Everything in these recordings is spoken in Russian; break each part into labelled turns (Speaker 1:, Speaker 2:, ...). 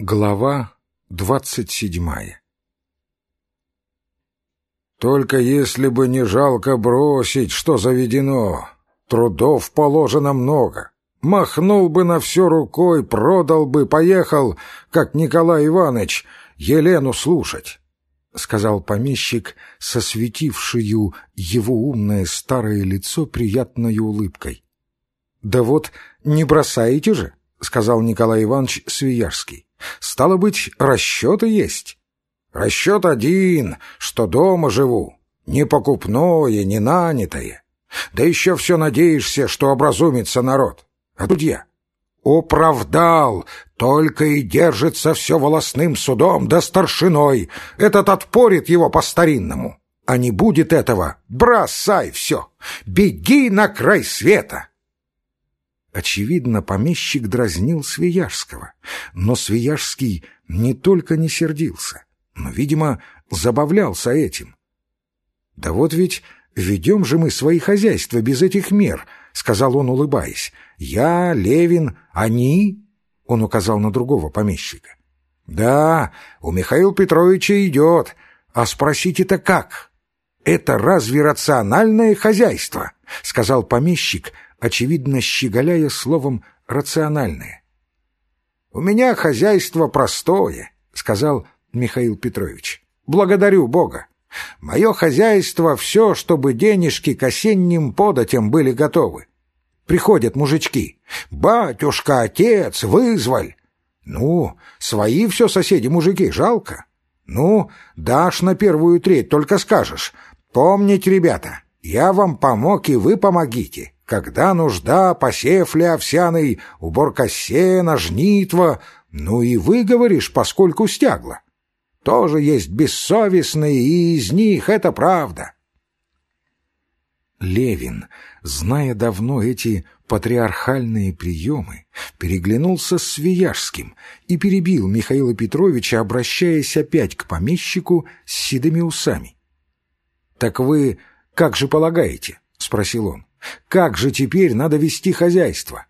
Speaker 1: Глава двадцать седьмая Только если бы не жалко бросить, что заведено, трудов положено много. Махнул бы на все рукой, продал бы, поехал, как Николай Иванович, Елену слушать, — сказал помещик, сосветившую его умное старое лицо приятной улыбкой. — Да вот не бросаете же, — сказал Николай Иванович Свияжский. Стало быть, расчеты есть. Расчет один, что дома живу, не покупное, не нанятое. Да еще все надеешься, что образумится народ. А тут я. Оправдал, только и держится все волосным судом да старшиной. Этот отпорит его по-старинному. А не будет этого, бросай все, беги на край света. Очевидно, помещик дразнил Свияжского, но Свияжский не только не сердился, но, видимо, забавлялся этим. «Да вот ведь ведем же мы свои хозяйства без этих мер», — сказал он, улыбаясь. «Я, Левин, они...» — он указал на другого помещика. «Да, у Михаила Петровича идет. А спросите-то как? Это разве рациональное хозяйство?» — сказал помещик, — очевидно щеголяя словом «рациональное». «У меня хозяйство простое», — сказал Михаил Петрович. «Благодарю Бога. Мое хозяйство — все, чтобы денежки к осенним податям были готовы. Приходят мужички. «Батюшка, отец, вызваль!» «Ну, свои все соседи-мужики, жалко. Ну, дашь на первую треть, только скажешь. Помните, ребята, я вам помог, и вы помогите. Когда нужда, посев ли овсяный, уборка сена, жнитва, ну и вы, говоришь, поскольку стягла. Тоже есть бессовестные, и из них это правда. Левин, зная давно эти патриархальные приемы, переглянулся с Свияжским и перебил Михаила Петровича, обращаясь опять к помещику с седыми усами. — Так вы как же полагаете? — спросил он. Как же теперь надо вести хозяйство?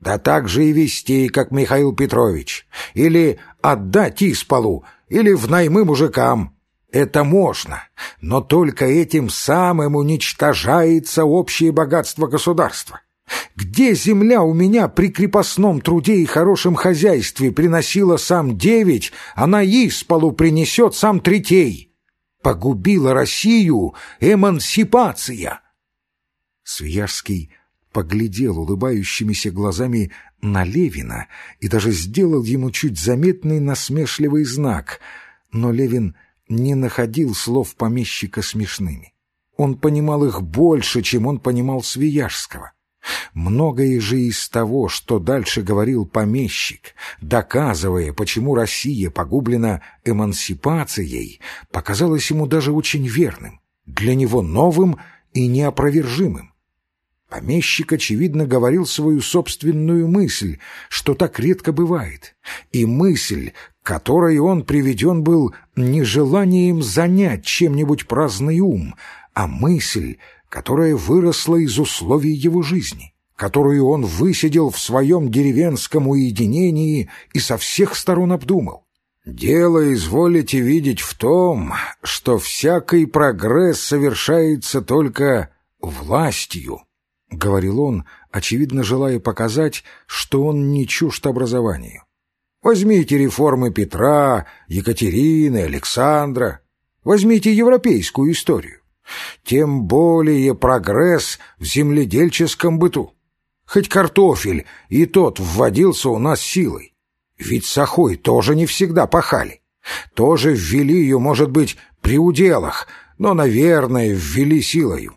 Speaker 1: Да так же и вести, как Михаил Петрович. Или отдать исполу, или в наймы мужикам. Это можно, но только этим самым уничтожается общее богатство государства. Где земля у меня при крепостном труде и хорошем хозяйстве приносила сам девять, она исполу принесет сам третей. Погубила Россию эмансипация. Свияжский поглядел улыбающимися глазами на Левина и даже сделал ему чуть заметный насмешливый знак, но Левин не находил слов помещика смешными. Он понимал их больше, чем он понимал Свияжского. Многое же из того, что дальше говорил помещик, доказывая, почему Россия погублена эмансипацией, показалось ему даже очень верным, для него новым и неопровержимым. Помещик, очевидно, говорил свою собственную мысль, что так редко бывает, и мысль, которой он приведен был не желанием занять чем-нибудь праздный ум, а мысль, которая выросла из условий его жизни, которую он высидел в своем деревенском уединении и со всех сторон обдумал. «Дело, изволите видеть, в том, что всякий прогресс совершается только властью». — говорил он, очевидно желая показать, что он не чужд образованию. «Возьмите реформы Петра, Екатерины, Александра. Возьмите европейскую историю. Тем более прогресс в земледельческом быту. Хоть картофель и тот вводился у нас силой. Ведь сахой тоже не всегда пахали. Тоже ввели ее, может быть, при уделах, но, наверное, ввели силою.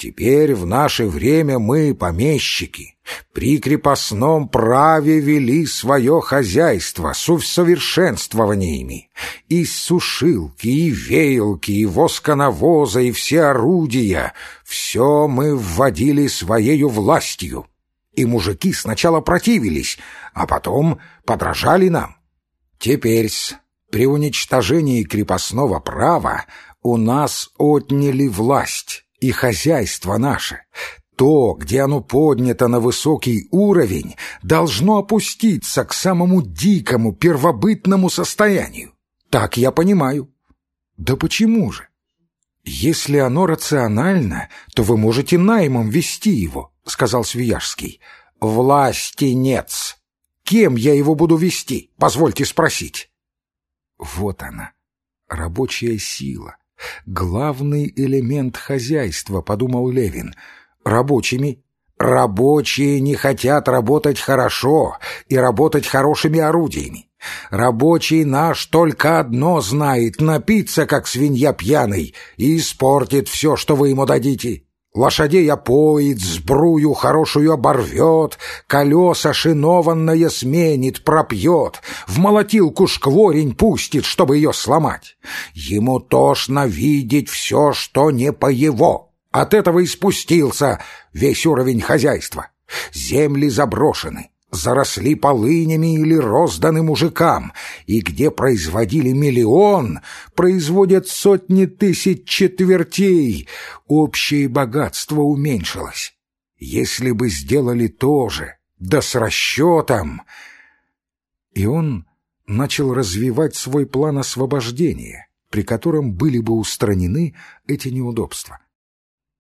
Speaker 1: Теперь в наше время мы, помещики, при крепостном праве вели свое хозяйство с усовершенствованиями. И сушилки, и веялки, и восконавоза, и все орудия — все мы вводили своею властью. И мужики сначала противились, а потом подражали нам. Теперь при уничтожении крепостного права у нас отняли власть и хозяйство наше, то, где оно поднято на высокий уровень, должно опуститься к самому дикому, первобытному состоянию. Так я понимаю. Да почему же? Если оно рационально, то вы можете наймом вести его, сказал Свияжский. Власти нет. Кем я его буду вести? Позвольте спросить. Вот она, рабочая сила, главный элемент хозяйства, подумал Левин. Рабочими Рабочие не хотят работать хорошо и работать хорошими орудиями. Рабочий наш только одно знает — напиться, как свинья пьяный, и испортит все, что вы ему дадите. Лошадей опоит, сбрую хорошую оборвет, колеса шинованное сменит, пропьет, в молотилку шкворень пустит, чтобы ее сломать. Ему тошно видеть все, что не по его. От этого и спустился весь уровень хозяйства. Земли заброшены, заросли полынями или розданы мужикам, и где производили миллион, производят сотни тысяч четвертей. Общее богатство уменьшилось. Если бы сделали то же, да с расчетом... И он начал развивать свой план освобождения, при котором были бы устранены эти неудобства.